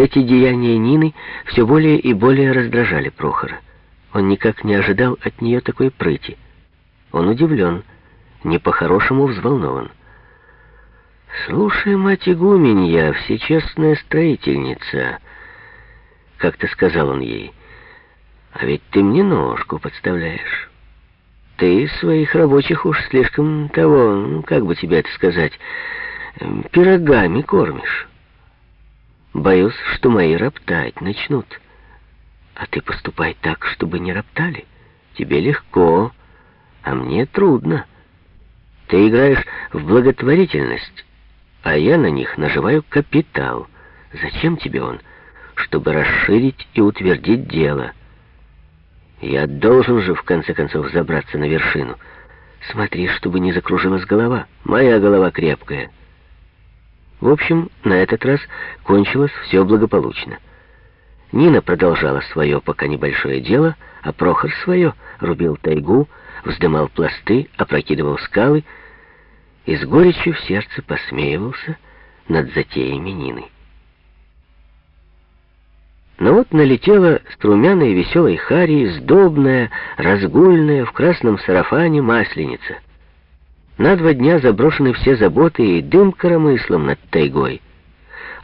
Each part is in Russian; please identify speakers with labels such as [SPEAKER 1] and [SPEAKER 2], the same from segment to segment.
[SPEAKER 1] Эти деяния Нины все более и более раздражали Прохора. Он никак не ожидал от нее такой прыти. Он удивлен, не по-хорошему взволнован. «Слушай, мать игуменья, всечестная строительница», — как-то сказал он ей, — «а ведь ты мне ножку подставляешь. Ты своих рабочих уж слишком того, ну, как бы тебе это сказать, пирогами кормишь». Боюсь, что мои роптать начнут. А ты поступай так, чтобы не роптали. Тебе легко, а мне трудно. Ты играешь в благотворительность, а я на них наживаю капитал. Зачем тебе он? Чтобы расширить и утвердить дело. Я должен же, в конце концов, забраться на вершину. Смотри, чтобы не закружилась голова. Моя голова крепкая. В общем, на этот раз кончилось все благополучно. Нина продолжала свое пока небольшое дело, а Прохор свое рубил тайгу, вздымал пласты, опрокидывал скалы и с горечью в сердце посмеивался над затеями Нины. Но вот налетела струмяная веселой Харри, сдобная, разгульная, в красном сарафане масленица — на два дня заброшены все заботы и дым коромыслом над тайгой.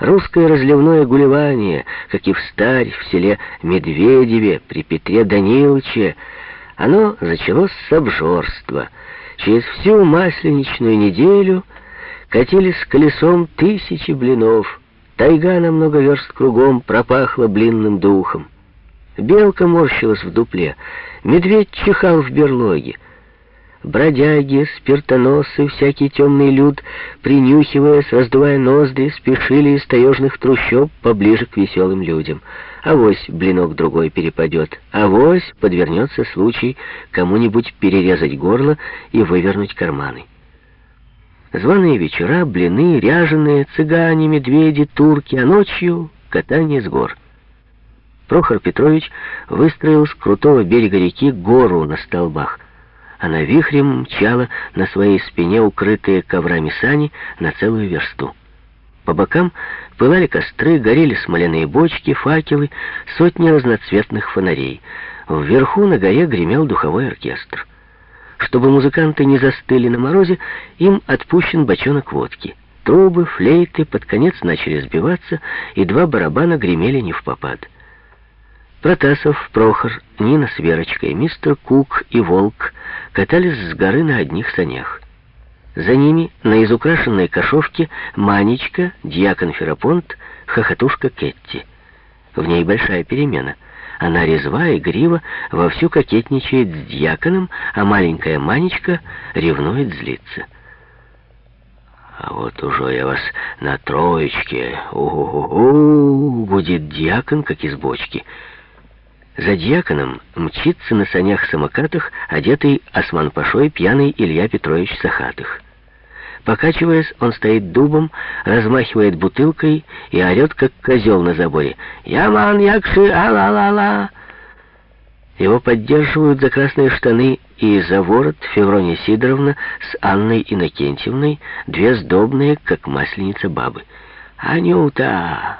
[SPEAKER 1] Русское разливное гулевание, как и в старь в селе Медведеве при Петре Даниловиче, оно началось с обжорства. Через всю масленичную неделю катились колесом тысячи блинов. Тайга на много верст кругом пропахла блинным духом. Белка морщилась в дупле, медведь чихал в берлоге. Бродяги, спиртоносы, всякий темный люд, принюхиваясь, раздувая ноздри, спешили из таежных трущоб поближе к веселым людям. Авось блинок другой перепадет, авось подвернется случай кому-нибудь перерезать горло и вывернуть карманы. Званые вечера, блины, ряженые, цыгане, медведи, турки, а ночью — катание с гор. Прохор Петрович выстроил с крутого берега реки гору на столбах. Она вихрем мчала на своей спине укрытые коврами сани на целую версту. По бокам пылали костры, горели смоляные бочки, факелы, сотни разноцветных фонарей. Вверху на горе гремел духовой оркестр. Чтобы музыканты не застыли на морозе, им отпущен бочонок водки. Трубы, флейты под конец начали сбиваться, и два барабана гремели не в попад. Протасов, Прохор, Нина с Верочкой, мистер Кук и Волк катались с горы на одних санях. За ними на изукрашенной кошовке Манечка, дьякон Ферапонт, хохотушка Кетти. В ней большая перемена. Она резва и грива, вовсю кокетничает с дьяконом, а маленькая Манечка ревнует злиться. «А вот уже я вас на троечке, у-у-у-у!» — гудит дьякон, как из бочки — за дьяконом мчится на санях-самокатах, одетый осман-пашой пьяный Илья Петрович Сахатых. Покачиваясь, он стоит дубом, размахивает бутылкой и орет, как козел на заборе. «Яман, якши, ала-ла-ла!» Его поддерживают за красные штаны и за ворот Феврония Сидоровна с Анной Иннокентьевной, две сдобные, как масленица бабы. «Анюта!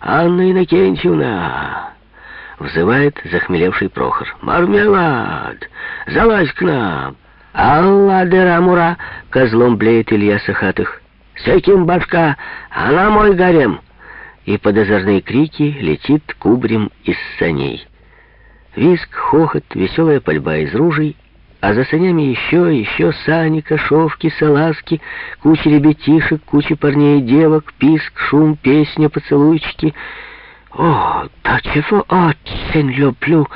[SPEAKER 1] Анна Иннокентьевна!» Взывает захмелевший Прохор. «Мармелад! Залазь к нам!» «Алла дерамура!» — козлом блеет Илья Сахатых. «Секим башка! Она мой гарем!» И под озорные крики летит кубрем из саней. Виск, хохот, веселая пальба из ружей, а за санями еще, еще сани, кошовки, салазки, куча ребятишек, куча парней и девок, писк, шум, песня, поцелуйчики — «О, да чего очень люблю!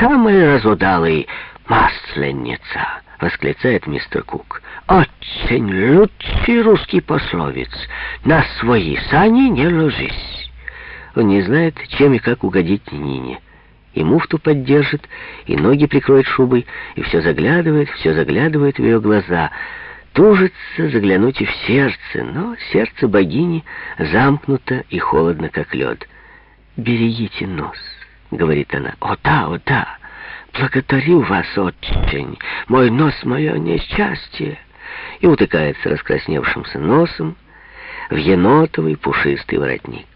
[SPEAKER 1] Самый разудалый масленница!» — восклицает мистер Кук. «Очень лучший русский пословец. На свои сани не ложись». Он не знает, чем и как угодить Нине. И муфту поддержит, и ноги прикроет шубой, и все заглядывает, все заглядывает в ее глаза. Тужится заглянуть и в сердце, но сердце богини замкнуто и холодно, как лед. «Берегите нос», — говорит она. «О да, о да, благодарю вас очень, мой нос — мое несчастье». И утыкается раскрасневшимся носом в енотовый пушистый воротник.